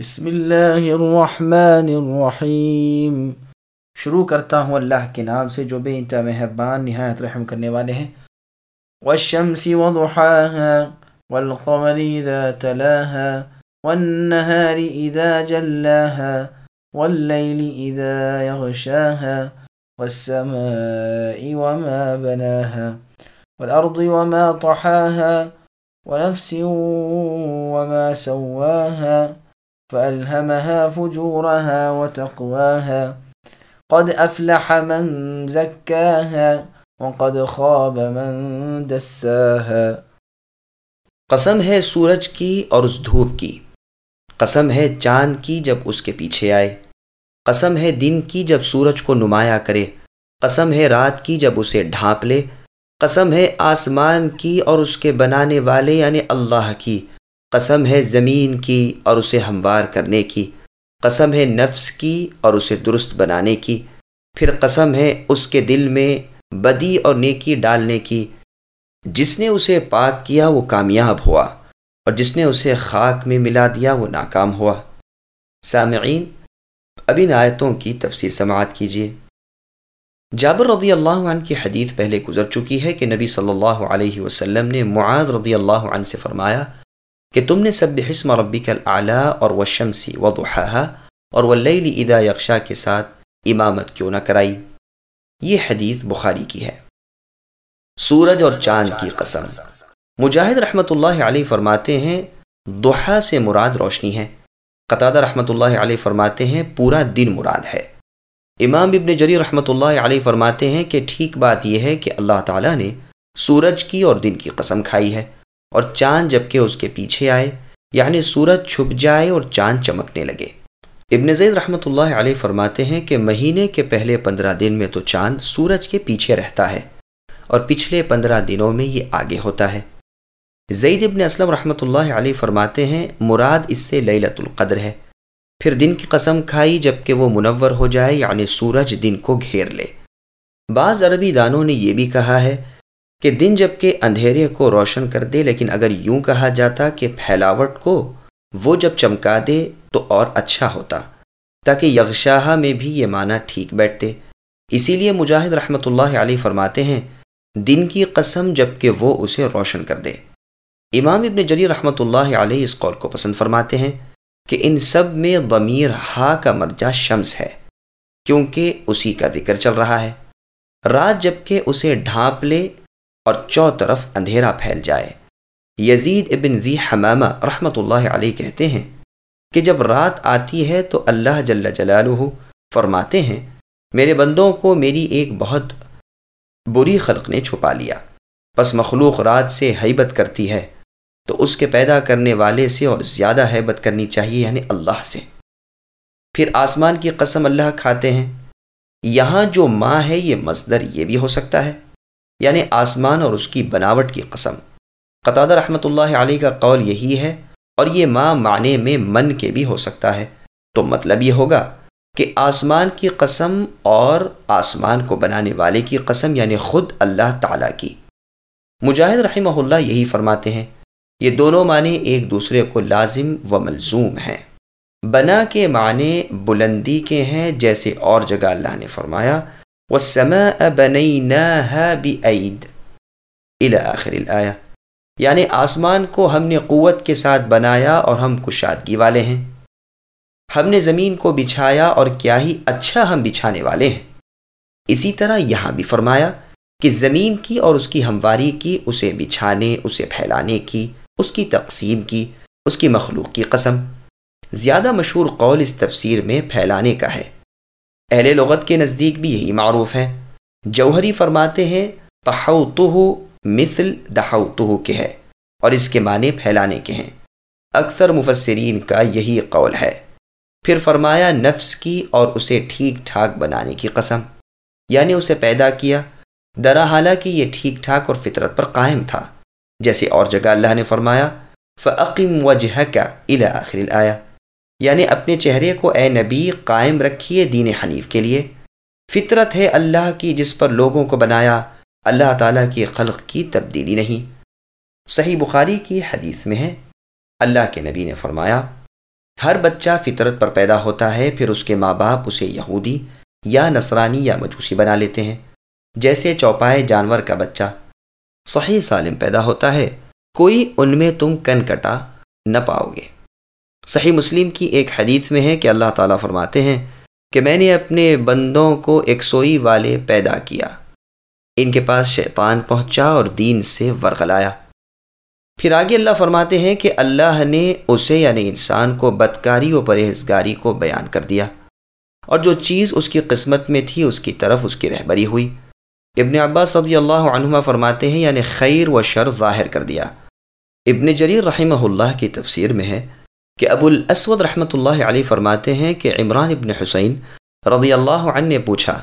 بسم اللہ الرحمن الرحیم۔ شروع کرتا ہوں اللہ کے نام سے جو بے انتہا مہربان، نہایت رحم کرنے والے ہیں۔ والشمس وضحاها والقمر اذا تلاها والنهار اذا جلاها والليل اذا يغشاها والسماء وما بناها والارض وما طحاها ونفس وما سواها فألهمها فجورها وتقواها. قد أفلح من زكاها وقد خاب من دساها. قسم ہے سورج کی اور اس دھوپ کی. قسم ہے چاند کی جب اس کے پیچھے آئے. قسم ہے دن کی جب سورج کو نمایاں کرے. قسم ہے رات کی جب اسے ڈھانپ لے. قسم ہے آسمان کی اور اس کے بنانے والے یعنی اللہ کی. قسم ہے زمین کی اور اسے ہموار کرنے کی، قسم ہے نفس کی اور اسے درست بنانے کی، پھر قسم ہے اس کے دل میں بدی اور نیکی ڈالنے کی۔ جس نے اسے پاک کیا وہ کامیاب ہوا، اور جس نے اسے خاک میں ملا دیا وہ ناکام ہوا۔ سامعین، اب ان آیتوں کی تفسیر سماعت کیجیے۔ جابر رضی اللہ عنہ کی حدیث پہلے گزر چکی ہے کہ نبی صلی اللہ علیہ وسلم نے معاذ رضی اللہ عنہ سے فرمایا کہ تم نے سب حسم ربی کل اعلیٰ اور وشمسی و دحا اور ولیل ادا یکشا کے ساتھ امامت کیوں نہ کرائی۔ یہ حدیث بخاری کی ہے۔ سورج اور چاند کی قسم۔ مجاہد رحمۃ اللہ علیہ فرماتے ہیں دحا سے مراد روشنی ہے۔ قطع رحمۃ اللہ علیہ فرماتے ہیں، پورا دن مراد ہے۔ امام ابن جری رحمۃ اللہ علیہ فرماتے ہیں کہ ٹھیک بات یہ ہے کہ اللہ تعالیٰ نے سورج کی اور دن کی قسم کھائی ہے۔ اور چاند جبکہ اس کے پیچھے آئے یعنی سورج چھپ جائے اور چاند چمکنے لگے۔ ابن زید رحمۃ اللہ علیہ فرماتے ہیں کہ مہینے کے پہلے پندرہ دن میں تو چاند سورج کے پیچھے رہتا ہے اور پچھلے پندرہ دنوں میں یہ آگے ہوتا ہے۔ زید ابن اسلم رحمۃ اللہ علیہ فرماتے ہیں، مراد اس سے لیلت القدر ہے۔ پھر دن کی قسم کھائی جبکہ وہ منور ہو جائے یعنی سورج دن کو گھیر لے۔ بعض عربی دانوں نے یہ بھی کہا ہے کہ دن جبکہ اندھیرے کو روشن کر دے، لیکن اگر یوں کہا جاتا کہ پھیلاوٹ کو وہ جب چمکا دے تو اور اچھا ہوتا، تاکہ یغشاہ میں بھی یہ معنی ٹھیک بیٹھتے۔ اسی لیے مجاہد رحمۃ اللہ علیہ فرماتے ہیں، دن کی قسم جبکہ وہ اسے روشن کر دے۔ امام ابن جلی رحمۃ اللہ علیہ اس قول کو پسند فرماتے ہیں کہ ان سب میں ضمیر ہا کا مرجع شمس ہے، کیونکہ اسی کا ذکر چل رہا ہے۔ رات جبکہ اسے ڈھانپ لے اور چو طرف اندھیرا پھیل جائے۔ یزید ابن ذی حمامہ رحمۃ اللہ علیہ کہتے ہیں کہ جب رات آتی ہے تو اللہ جل جلالہ فرماتے ہیں، میرے بندوں کو میری ایک بہت بری خلق نے چھپا لیا۔ پس مخلوق رات سے حیبت کرتی ہے، تو اس کے پیدا کرنے والے سے اور زیادہ حیبت کرنی چاہیے یعنی اللہ سے۔ پھر آسمان کی قسم اللہ کھاتے ہیں، یہاں جو ماں ہے، یہ مصدر یہ بھی ہو سکتا ہے۔ یعنی آسمان اور اس کی بناوٹ کی قسم۔ قطع رحمۃ اللہ علیہ کا قول یہی ہے، اور یہ ماں معنی میں من کے بھی ہو سکتا ہے۔ تو مطلب یہ ہوگا کہ آسمان کی قسم اور آسمان کو بنانے والے کی قسم یعنی خود اللہ تعالیٰ کی۔ مجاہد رحمہ اللہ یہی فرماتے ہیں، یہ دونوں معنی ایک دوسرے کو لازم و ملزوم ہیں۔ بنا کے معنی بلندی کے ہیں، جیسے اور جگہ اللہ نے فرمایا۔ والسماء بنيناها بأيد۔ الى آخر الآية۔ یعنی آسمان کو ہم نے قوت کے ساتھ بنایا اور ہم کشادگی والے ہیں۔ ہم نے زمین کو بچھایا اور کیا ہی اچھا ہم بچھانے والے ہیں۔ اسی طرح یہاں بھی فرمایا کہ زمین کی اور اس کی ہمواری کی، اسے بچھانے، اسے پھیلانے کی، اس کی تقسیم کی، اس کی مخلوق کی قسم۔ زیادہ مشہور قول اس تفسیر میں پھیلانے کا ہے۔ اہل لغت کے نزدیک بھی یہی معروف ہے۔ جوہری فرماتے ہیں تحوتہ مثل دہاؤتہ کے ہے اور اس کے معنی پھیلانے کے ہیں۔ اکثر مفسرین کا یہی قول ہے۔ پھر فرمایا، نفس کی اور اسے ٹھیک ٹھاک بنانے کی قسم۔ یعنی اسے پیدا کیا۔ درا، حالانکہ یہ ٹھیک ٹھاک اور فطرت پر قائم تھا۔ جیسے اور جگہ اللہ نے فرمایا فعقیم وجہ کا آخر آیا یعنی اپنے چہرے کو اے نبی قائم رکھیے دین حنیف کے لیے۔ فطرت ہے اللہ کی جس پر لوگوں کو بنایا، اللہ تعالیٰ کی خلق کی تبدیلی نہیں۔ صحیح بخاری کی حدیث میں ہے، اللہ کے نبی نے فرمایا، ہر بچہ فطرت پر پیدا ہوتا ہے، پھر اس کے ماں باپ اسے یہودی یا نصرانی یا مجوسی بنا لیتے ہیں۔ جیسے چوپائے جانور کا بچہ، صحیح سالم پیدا ہوتا ہے، کوئی ان میں تم کن کٹا نہ پاؤ گے۔ صحیح مسلم کی ایک حدیث میں ہے کہ اللہ تعالیٰ فرماتے ہیں کہ میں نے اپنے بندوں کو ایک سوئی والے پیدا کیا، ان کے پاس شیطان پہنچا اور دین سے ورغلایا۔ پھر آگے اللہ فرماتے ہیں کہ اللہ نے اسے یعنی انسان کو بدکاری و پرہیزگاری کو بیان کر دیا۔ اور جو چیز اس کی قسمت میں تھی، اس کی طرف اس کی رہبری ہوئی۔ ابن عباس صدی اللہ عنہما فرماتے ہیں یعنی خیر و شر ظاہر کر دیا۔ ابن جریر رحمہ اللہ کی تفسیر میں ہے کہ ابو الاسود رحمۃ اللہ علیہ فرماتے ہیں کہ عمران ابن حسین رضی اللہ عنہ نے پوچھا،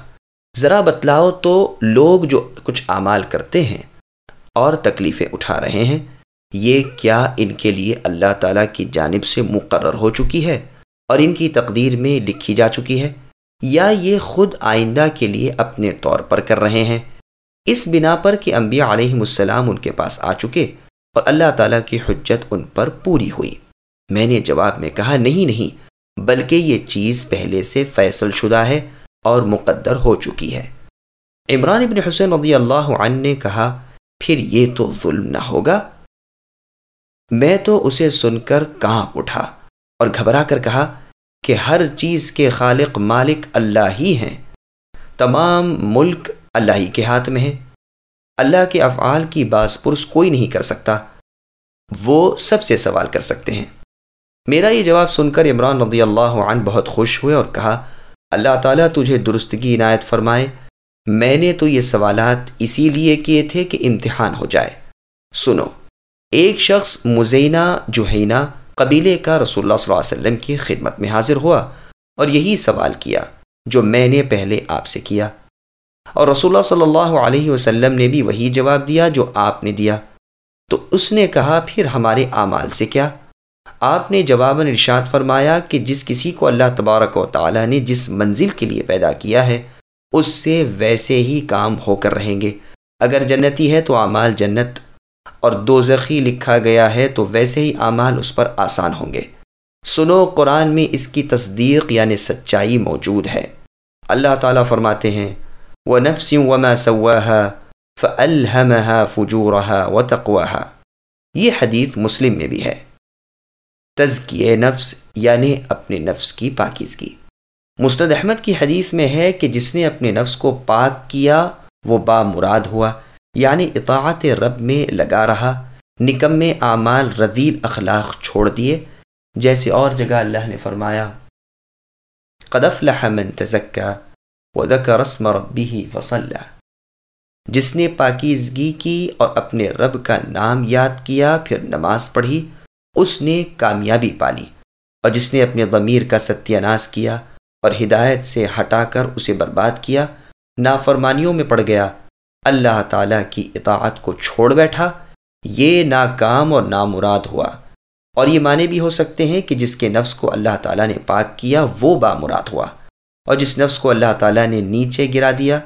ذرا بتلاؤ تو لوگ جو کچھ اعمال کرتے ہیں اور تکلیفیں اٹھا رہے ہیں، یہ کیا ان کے لیے اللہ تعالیٰ کی جانب سے مقرر ہو چکی ہے اور ان کی تقدیر میں لکھی جا چکی ہے؟ یا یہ خود آئندہ کے لیے اپنے طور پر کر رہے ہیں؟ اس بنا پر کہ انبیاء علیہ السلام ان کے پاس آ چکے اور اللہ تعالیٰ کی حجت ان پر پوری ہوئی۔ میں نے جواب میں کہا، نہیں نہیں، بلکہ یہ چیز پہلے سے فیصل شدہ ہے اور مقدر ہو چکی ہے۔ عمران ابن حسین رضی اللہ عنہ نے کہا، پھر یہ تو ظلم نہ ہوگا۔ میں تو اسے سن کر کہاں اٹھا اور گھبرا کر کہا کہ ہر چیز کے خالق مالک اللہ ہی ہیں۔ تمام ملک اللہ ہی کے ہاتھ میں ہے۔ اللہ کے افعال کی باس پرس کوئی نہیں کر سکتا۔ وہ سب سے سوال کر سکتے ہیں۔ میرا یہ جواب سن کر عمران رضی اللہ عنہ بہت خوش ہوئے اور کہا، اللہ تعالیٰ تجھے درستگی عنایت فرمائے۔ میں نے تو یہ سوالات اسی لیے کیے تھے کہ امتحان ہو جائے۔ سنو، ایک شخص مزینہ جوہینہ قبیلے کا رسول اللہ صلی اللہ علیہ وسلم کی خدمت میں حاضر ہوا اور یہی سوال کیا جو میں نے پہلے آپ سے کیا۔ اور رسول اللہ صلی اللہ علیہ وسلم نے بھی وہی جواب دیا جو آپ نے دیا۔ تو اس نے کہا، پھر ہمارے اعمال سے کیا؟ آپ نے جواباً ارشاد فرمایا کہ جس کسی کو اللہ تبارک و تعالیٰ نے جس منزل کے لیے پیدا کیا ہے، اس سے ویسے ہی کام ہو کر رہیں گے۔ اگر جنتی ہے تو اعمال جنت، اور دوزخی لکھا گیا ہے تو ویسے ہی اعمال اس پر آسان ہوں گے۔ سنو، قرآن میں اس کی تصدیق یعنی سچائی موجود ہے۔ اللہ تعالیٰ فرماتے ہیں وہ نفس وما سواها فألهمها فجورها وتقواها۔ یہ حدیث مسلم میں بھی ہے۔ تزکیے نفس یعنی اپنے نفس کی پاکیزگی۔ مستد احمد کی حدیث میں ہے کہ جس نے اپنے نفس کو پاک کیا، وہ با مراد ہوا یعنی اطاعت رب میں لگا رہا، نکم اعمال رضیل اخلاق چھوڑ دیے، جیسے اور جگہ اللہ نے فرمایا۔ قدف من تزکا و رسم ربی وصلہ جس نے پاکیزگی کی اور اپنے رب کا نام یاد کیا، پھر نماز پڑھی۔ اس نے کامیابی پالی اور جس نے اپنے ضمیر کا ستیہ ناس کیا اور ہدایت سے ہٹا کر اسے برباد کیا، نافرمانیوں میں پڑ گیا۔ اللہ تعالیٰ کی اطاعت کو چھوڑ بیٹھا۔ یہ ناکام اور نامراد ہوا۔ اور یہ معنی بھی ہو سکتے ہیں کہ جس کے نفس کو اللہ تعالیٰ نے پاک کیا، وہ بامراد ہوا۔ اور جس نفس کو اللہ تعالیٰ نے نیچے گرا دیا،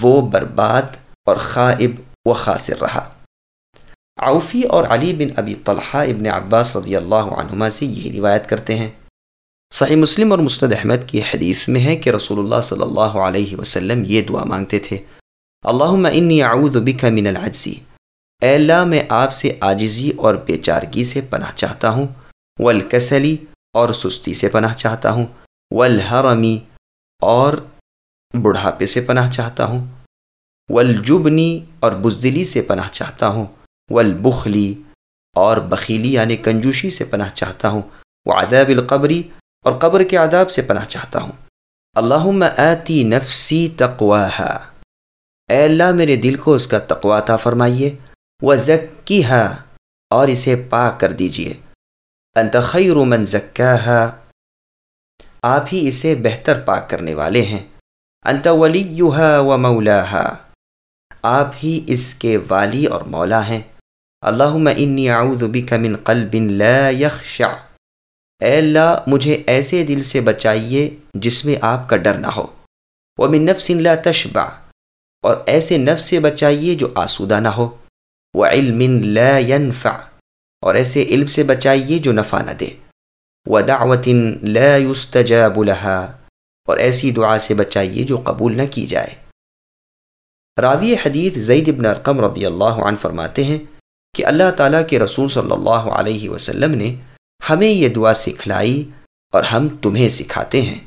وہ برباد اور خائب و خاصر رہا۔ عوفی اور علی بن ابی طلحہ ابن عباس رضی اللہ عنہما سے یہی روایت کرتے ہیں۔ صحیح مسلم اور مسند احمد کی حدیث میں ہے کہ رسول اللہ صلی اللہ علیہ وسلم یہ دعا مانگتے تھے۔ اللہ انی اعوذ بک من العجزی اے اللہ، میں آپ سے عاجزی اور بے چارگی سے پناہ چاہتا ہوں۔ والکسلی اور سستی سے پناہ چاہتا ہوں۔ والحرمی اور بڑھاپے سے پناہ چاہتا ہوں۔ والجبنی اور بزدلی سے پناہ چاہتا ہوں۔ والبخلی اور بخیلی یعنی کنجوشی سے پناہ چاہتا ہوں وہ القبری اور قبر کے عذاب سے پناہ چاہتا ہوں۔ اللہ آتی نفسی تقواہا۔ اے اللہ، میرے دل کو اس کا تقوا تھا فرمائیے وہ ذکی اور اسے پاک کر دیجیے انت خیر من زکاہا۔ آپ ہی اسے بہتر پاک کرنے والے ہیں۔ انت ولیہا و مولاہا۔ آپ ہی اس کے والی اور مولا ہیں۔ اللہم انی اعوذ بک من قلب لا یخشع۔ اے اللہ، مجھے ایسے دل سے بچائیے جس میں آپ کا ڈر نہ ہو۔ ومن نفس لا تشبع۔ اور ایسے نفس سے بچائیے جو آسودہ نہ ہو۔ وعلم لا ينفع اور ایسے علم سے بچائیے جو نفع نہ دے۔ و لا يستجاب لها اور ایسی دعا سے بچائیے جو قبول نہ کی جائے۔ راوی حدیث زید ابن ارقم رضی اللہ عنہ فرماتے ہیں کہ اللہ تعالیٰ کے رسول صلی اللہ علیہ وسلم نے ہمیں یہ دعا سکھلائی اور ہم تمہیں سکھاتے ہیں۔